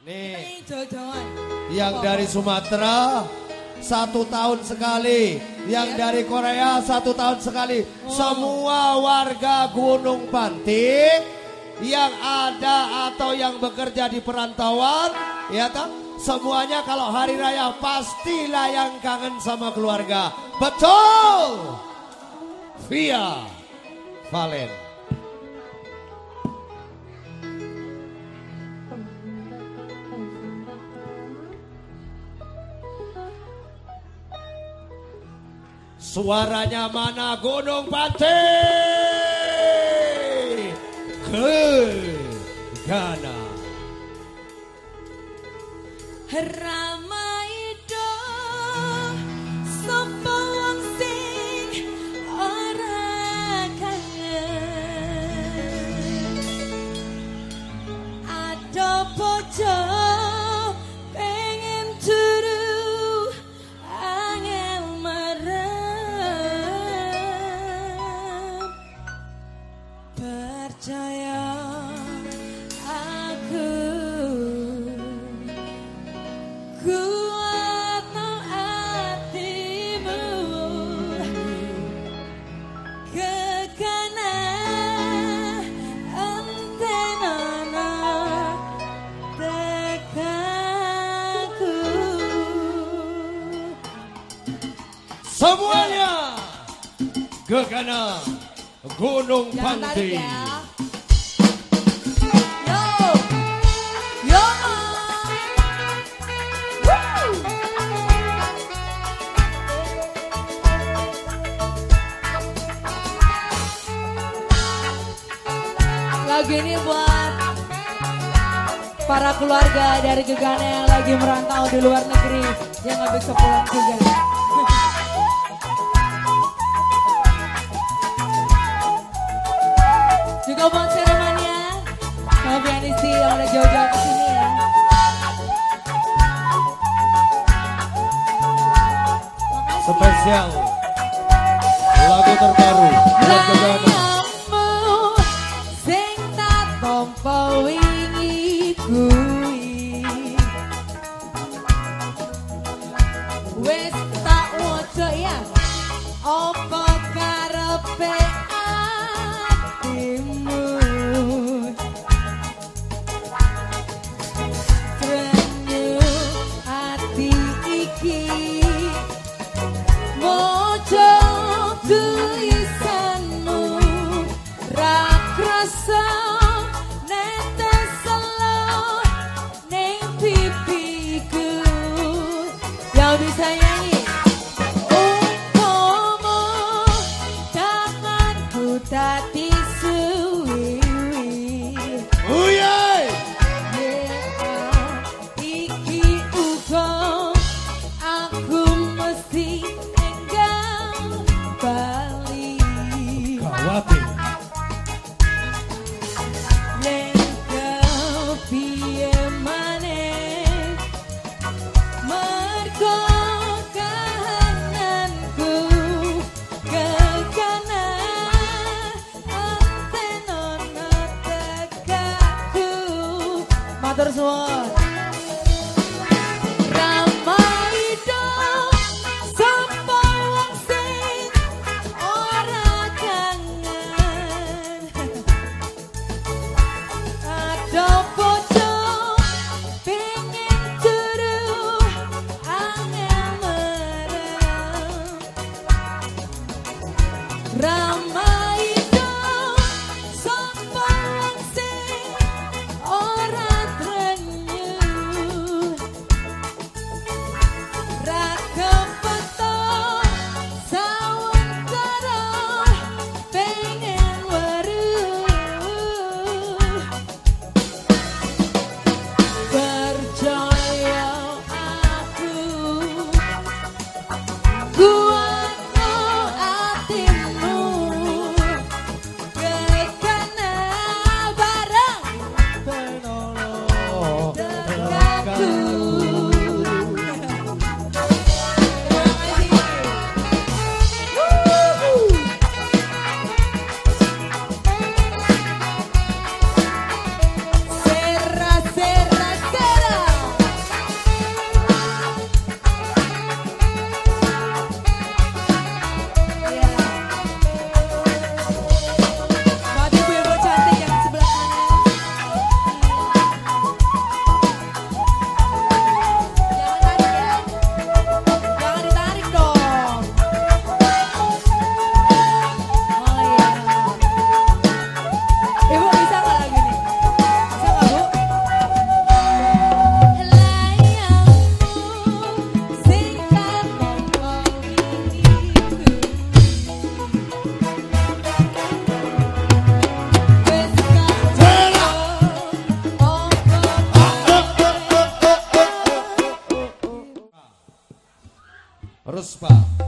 Nih, yang dari Sumatera satu tahun sekali, yang dari Korea satu tahun sekali. Semua warga Gunung Pantik yang ada atau yang bekerja di perantauan, ya toh, semuanya kalau hari raya pastilah yang kangen sama keluarga. Betul. Via Valen. Suaranya mana Gunung Pati? Ke Ghana. Ramaido Percaya aku Kuat no hatimu Kekana antenana Tekaku Semuanya ke Ghana. Gunung Jangan Panti. Para keluarga dari Gegana yang lagi merantau di luar negeri yang nggak bisa pulang juga. Juga buat seremania sama pianisti yang udah jauh-jauh ke sini ya. Makasih. Spesial. Lagu terbaru buat ke tak waca ya apa that be? Matur suwun prosperar.